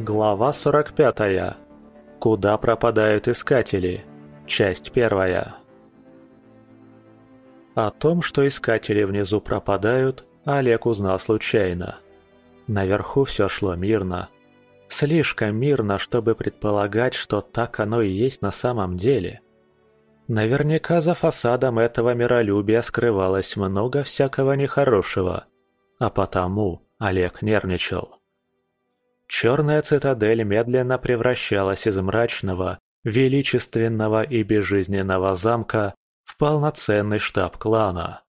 Глава 45. Куда пропадают искатели? Часть первая. О том, что искатели внизу пропадают, Олег узнал случайно. Наверху все шло мирно. Слишком мирно, чтобы предполагать, что так оно и есть на самом деле. Наверняка за фасадом этого миролюбия скрывалось много всякого нехорошего, а потому Олег нервничал. Черная цитадель медленно превращалась из мрачного, величественного и безжизненного замка в полноценный штаб клана.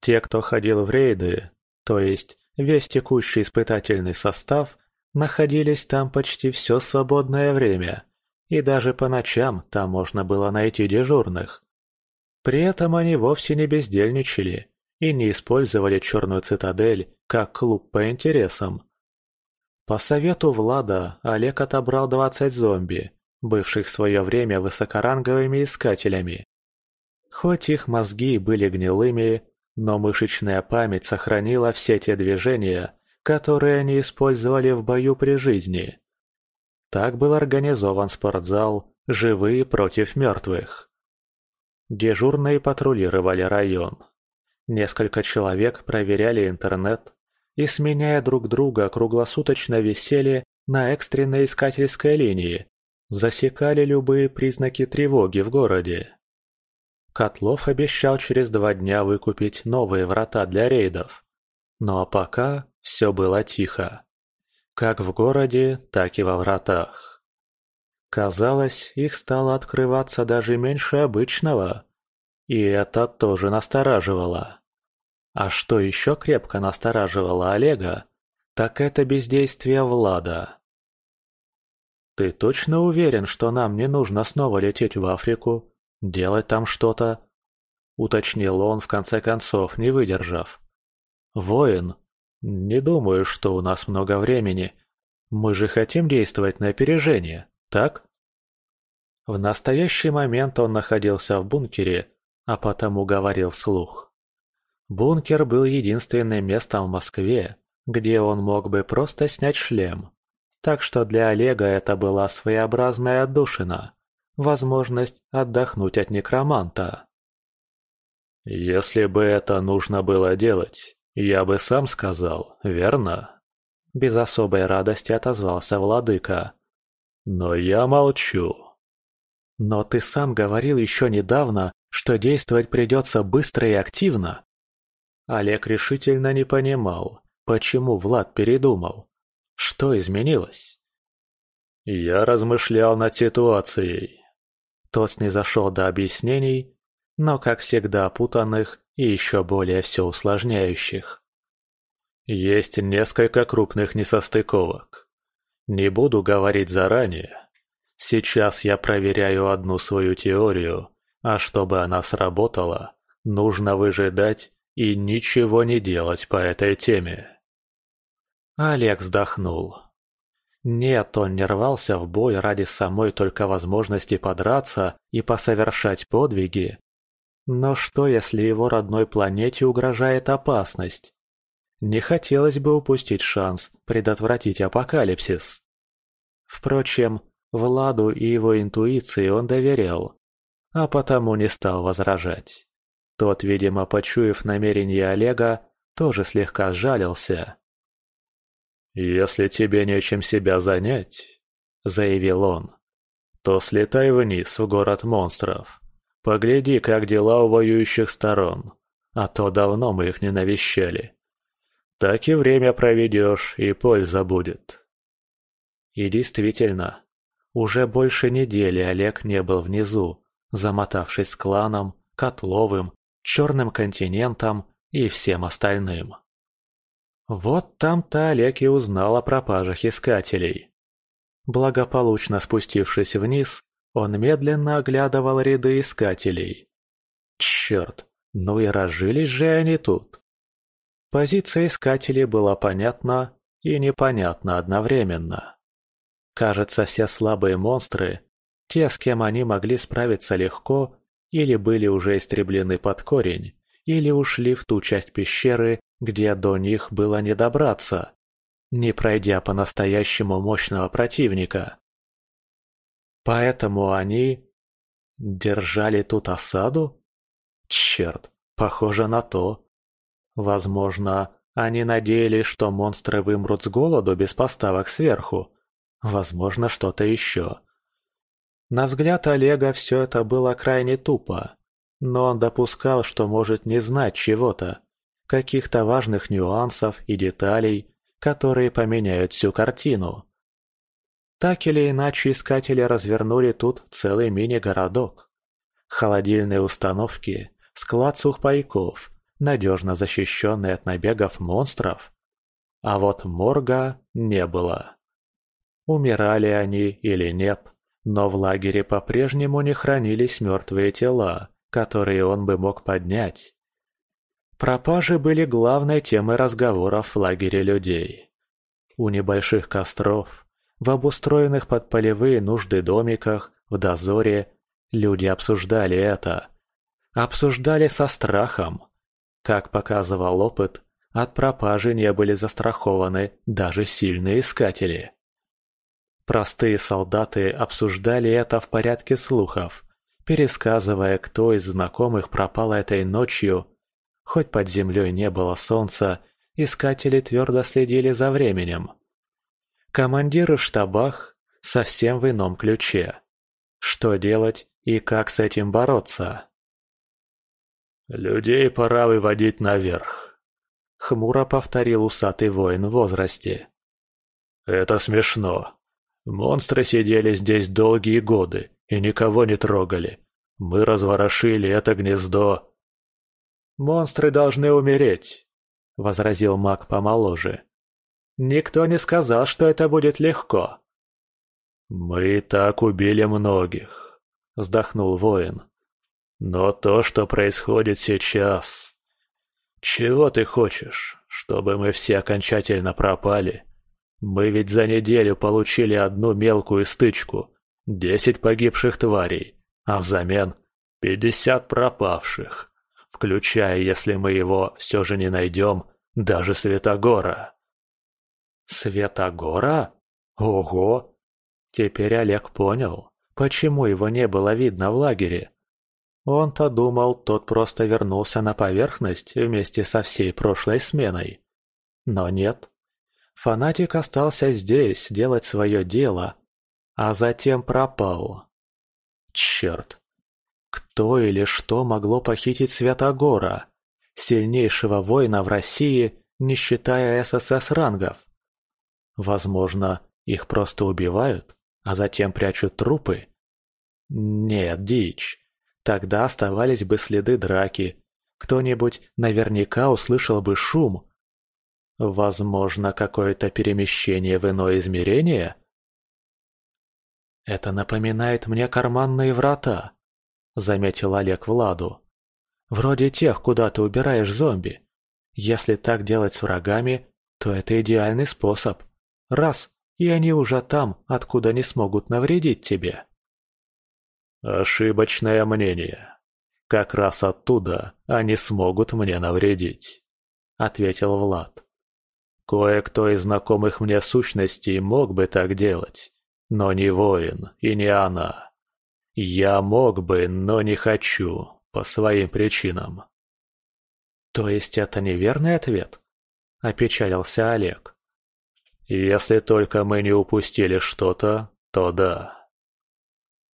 Те, кто ходил в рейды, то есть весь текущий испытательный состав, находились там почти все свободное время, и даже по ночам там можно было найти дежурных. При этом они вовсе не бездельничали и не использовали черную цитадель как клуб по интересам. По совету Влада Олег отобрал 20 зомби, бывших в свое время высокоранговыми искателями. Хоть их мозги были гнилыми, но мышечная память сохранила все те движения, которые они использовали в бою при жизни. Так был организован спортзал «Живые против мертвых». Дежурные патрулировали район. Несколько человек проверяли интернет, и, сменяя друг друга, круглосуточно висели на экстренной искательской линии, засекали любые признаки тревоги в городе. Котлов обещал через два дня выкупить новые врата для рейдов. Но пока все было тихо. Как в городе, так и во вратах. Казалось, их стало открываться даже меньше обычного. И это тоже настораживало. А что еще крепко настораживало Олега, так это бездействие Влада. «Ты точно уверен, что нам не нужно снова лететь в Африку? Делать там что-то?» Уточнил он, в конце концов, не выдержав. «Воин, не думаю, что у нас много времени. Мы же хотим действовать на опережение, так?» В настоящий момент он находился в бункере, а потому говорил вслух. Бункер был единственным местом в Москве, где он мог бы просто снять шлем. Так что для Олега это была своеобразная отдушина, возможность отдохнуть от некроманта. «Если бы это нужно было делать, я бы сам сказал, верно?» Без особой радости отозвался владыка. «Но я молчу». «Но ты сам говорил еще недавно, что действовать придется быстро и активно», Олег решительно не понимал, почему Влад передумал. Что изменилось? Я размышлял над ситуацией. Тот снизошел до объяснений, но, как всегда, путанных и еще более все усложняющих. Есть несколько крупных несостыковок. Не буду говорить заранее. Сейчас я проверяю одну свою теорию, а чтобы она сработала, нужно выжидать и ничего не делать по этой теме. Олег вздохнул. Нет, он не рвался в бой ради самой только возможности подраться и посовершать подвиги. Но что, если его родной планете угрожает опасность? Не хотелось бы упустить шанс предотвратить апокалипсис. Впрочем, Владу и его интуиции он доверял, а потому не стал возражать. Тот, видимо, почуяв намерение Олега, тоже слегка сжалился. «Если тебе нечем себя занять», — заявил он, — «то слетай вниз в город монстров. Погляди, как дела у воюющих сторон, а то давно мы их не навещали. Так и время проведешь, и польза будет». И действительно, уже больше недели Олег не был внизу, замотавшись кланом, Котловым Черным континентом и всем остальным. Вот там-то Олег и узнал о пропажах искателей. Благополучно спустившись вниз, он медленно оглядывал ряды искателей. Черт, ну и разжились же они тут. Позиция искателей была понятна и непонятна одновременно. Кажется, все слабые монстры, те, с кем они могли справиться легко, или были уже истреблены под корень, или ушли в ту часть пещеры, где до них было не добраться. не пройдя по-настоящему мощного противника. Поэтому они держали тут осаду? Черт, похоже на то. Возможно, они надеялись, что монстры вымрут с голоду без поставок сверху. Возможно, что-то еще. На взгляд Олега все это было крайне тупо, но он допускал, что может не знать чего-то, каких-то важных нюансов и деталей, которые поменяют всю картину. Так или иначе искатели развернули тут целый мини-городок. Холодильные установки, склад сухпайков, надежно защищенный от набегов монстров. А вот морга не было. Умирали они или нет, но в лагере по-прежнему не хранились мертвые тела, которые он бы мог поднять. Пропажи были главной темой разговоров в лагере людей. У небольших костров, в обустроенных под полевые нужды домиках, в дозоре, люди обсуждали это. Обсуждали со страхом. Как показывал опыт, от пропажи не были застрахованы даже сильные искатели. Простые солдаты обсуждали это в порядке слухов, пересказывая, кто из знакомых пропал этой ночью. Хоть под землей не было солнца, искатели твердо следили за временем. Командиры в штабах совсем в ином ключе. Что делать и как с этим бороться? «Людей пора выводить наверх», — хмуро повторил усатый воин в возрасте. «Это смешно. Монстры сидели здесь долгие годы и никого не трогали. Мы разворошили это гнездо. «Монстры должны умереть», — возразил маг помоложе. «Никто не сказал, что это будет легко». «Мы и так убили многих», — вздохнул воин. «Но то, что происходит сейчас...» «Чего ты хочешь? Чтобы мы все окончательно пропали?» Мы ведь за неделю получили одну мелкую стычку, десять погибших тварей, а взамен пятьдесят пропавших, включая, если мы его все же не найдем, даже Светогора. Светогора? Ого! Теперь Олег понял, почему его не было видно в лагере. Он-то думал, тот просто вернулся на поверхность вместе со всей прошлой сменой. Но нет. Фанатик остался здесь делать свое дело, а затем пропал. Черт. Кто или что могло похитить Святогора, сильнейшего воина в России, не считая ССС рангов? Возможно, их просто убивают, а затем прячут трупы? Нет, дичь. Тогда оставались бы следы драки. Кто-нибудь наверняка услышал бы шум, Возможно, какое-то перемещение в иное измерение? «Это напоминает мне карманные врата», — заметил Олег Владу. «Вроде тех, куда ты убираешь зомби. Если так делать с врагами, то это идеальный способ. Раз, и они уже там, откуда не смогут навредить тебе». «Ошибочное мнение. Как раз оттуда они смогут мне навредить», — ответил Влад. Кое-кто из знакомых мне сущностей мог бы так делать, но не воин и не она. Я мог бы, но не хочу, по своим причинам. То есть это неверный ответ? Опечалился Олег. Если только мы не упустили что-то, то да.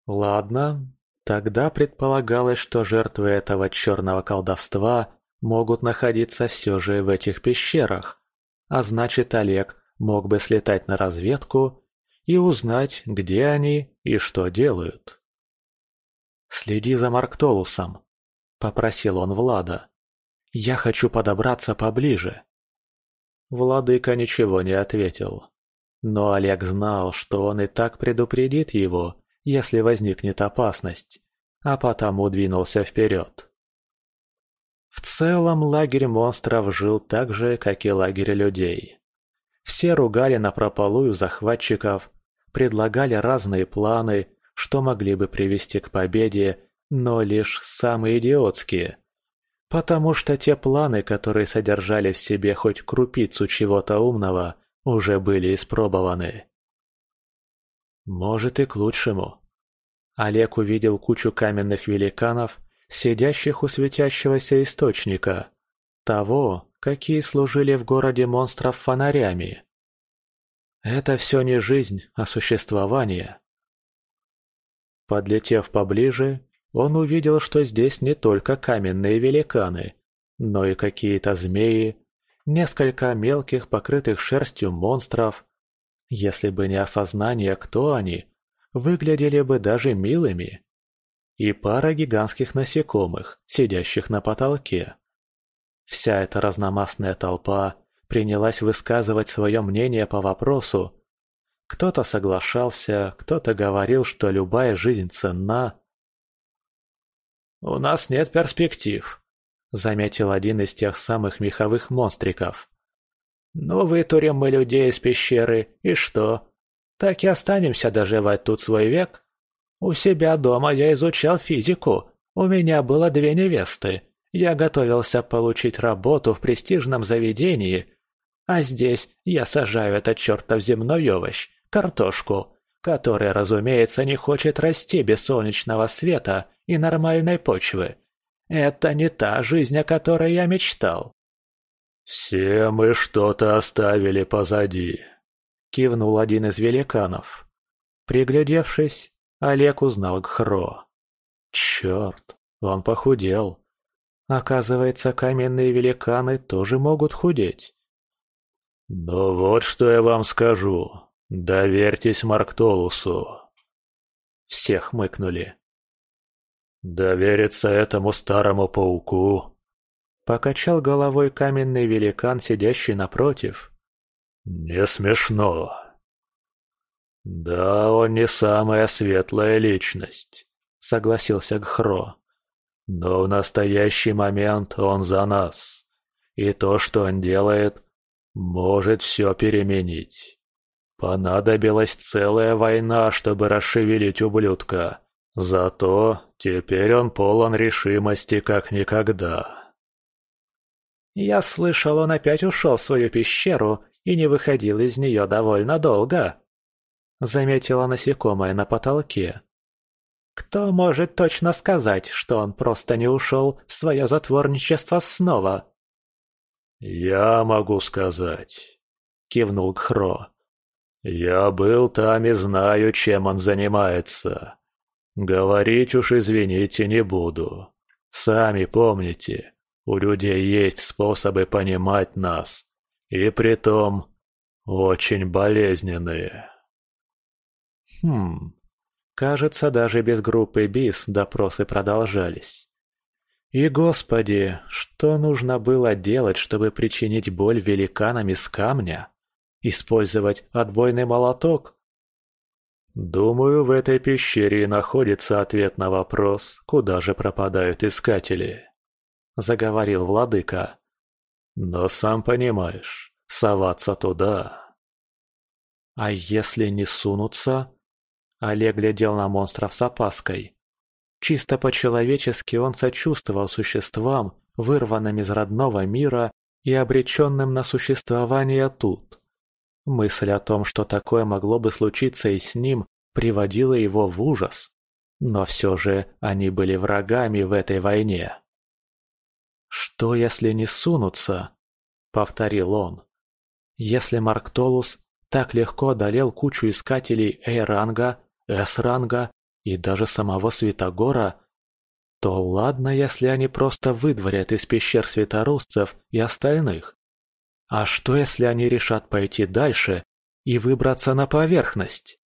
Ладно, тогда предполагалось, что жертвы этого черного колдовства могут находиться все же в этих пещерах, а значит, Олег мог бы слетать на разведку и узнать, где они и что делают. «Следи за Марктолусом», — попросил он Влада. «Я хочу подобраться поближе». Владыка ничего не ответил. Но Олег знал, что он и так предупредит его, если возникнет опасность, а потому двинулся вперед. В целом лагерь монстров жил так же, как и лагерь людей. Все ругали напропалую захватчиков, предлагали разные планы, что могли бы привести к победе, но лишь самые идиотские. Потому что те планы, которые содержали в себе хоть крупицу чего-то умного, уже были испробованы. Может и к лучшему. Олег увидел кучу каменных великанов, сидящих у светящегося источника, того, какие служили в городе монстров фонарями. Это все не жизнь, а существование. Подлетев поближе, он увидел, что здесь не только каменные великаны, но и какие-то змеи, несколько мелких покрытых шерстью монстров. Если бы не осознание, кто они, выглядели бы даже милыми. И пара гигантских насекомых, сидящих на потолке. Вся эта разномастная толпа принялась высказывать свое мнение по вопросу. Кто-то соглашался, кто-то говорил, что любая жизнь ценна. «У нас нет перспектив», — заметил один из тех самых меховых монстриков. «Ну, вытурим мы людей из пещеры, и что? Так и останемся доживать тут свой век? У себя дома я изучал физику, у меня было две невесты, я готовился получить работу в престижном заведении, а здесь я сажаю этот чертов земной овощ, картошку, который, разумеется, не хочет расти без солнечного света и нормальной почвы. Это не та жизнь, о которой я мечтал. «Все мы что-то оставили позади», — кивнул один из великанов. Приглядевшись, Олег узнал Гхро. Черт, он похудел. Оказывается, каменные великаны тоже могут худеть. «Ну вот что я вам скажу. Доверьтесь Марктолусу». Все хмыкнули. «Довериться этому старому пауку?» Покачал головой каменный великан, сидящий напротив. «Не смешно». «Да, он не самая светлая личность», — согласился Гхро. Но в настоящий момент он за нас. И то, что он делает, может все переменить. Понадобилась целая война, чтобы расшевелить ублюдка. Зато теперь он полон решимости, как никогда. Я слышал, он опять ушел в свою пещеру и не выходил из нее довольно долго. Заметила насекомое на потолке. Кто может точно сказать, что он просто не ушел в свое затворничество снова? «Я могу сказать», — кивнул Кхро. «Я был там и знаю, чем он занимается. Говорить уж, извините, не буду. Сами помните, у людей есть способы понимать нас, и притом очень болезненные». «Хм, Кажется, даже без группы БИС допросы продолжались. И, господи, что нужно было делать, чтобы причинить боль великанам из камня? Использовать отбойный молоток? Думаю, в этой пещере находится ответ на вопрос, куда же пропадают искатели. Заговорил владыка. Но сам понимаешь, соваться туда... А если не сунутся? Олег глядел на монстров с опаской. Чисто по-человечески он сочувствовал существам, вырванным из родного мира и обреченным на существование тут. Мысль о том, что такое могло бы случиться и с ним, приводила его в ужас. Но все же они были врагами в этой войне. «Что, если не сунутся?» — повторил он. «Если Марктолус так легко одолел кучу искателей Эйранга, С-ранга и даже самого Святогора, то ладно, если они просто выдворят из пещер светорусцев и остальных. А что, если они решат пойти дальше и выбраться на поверхность?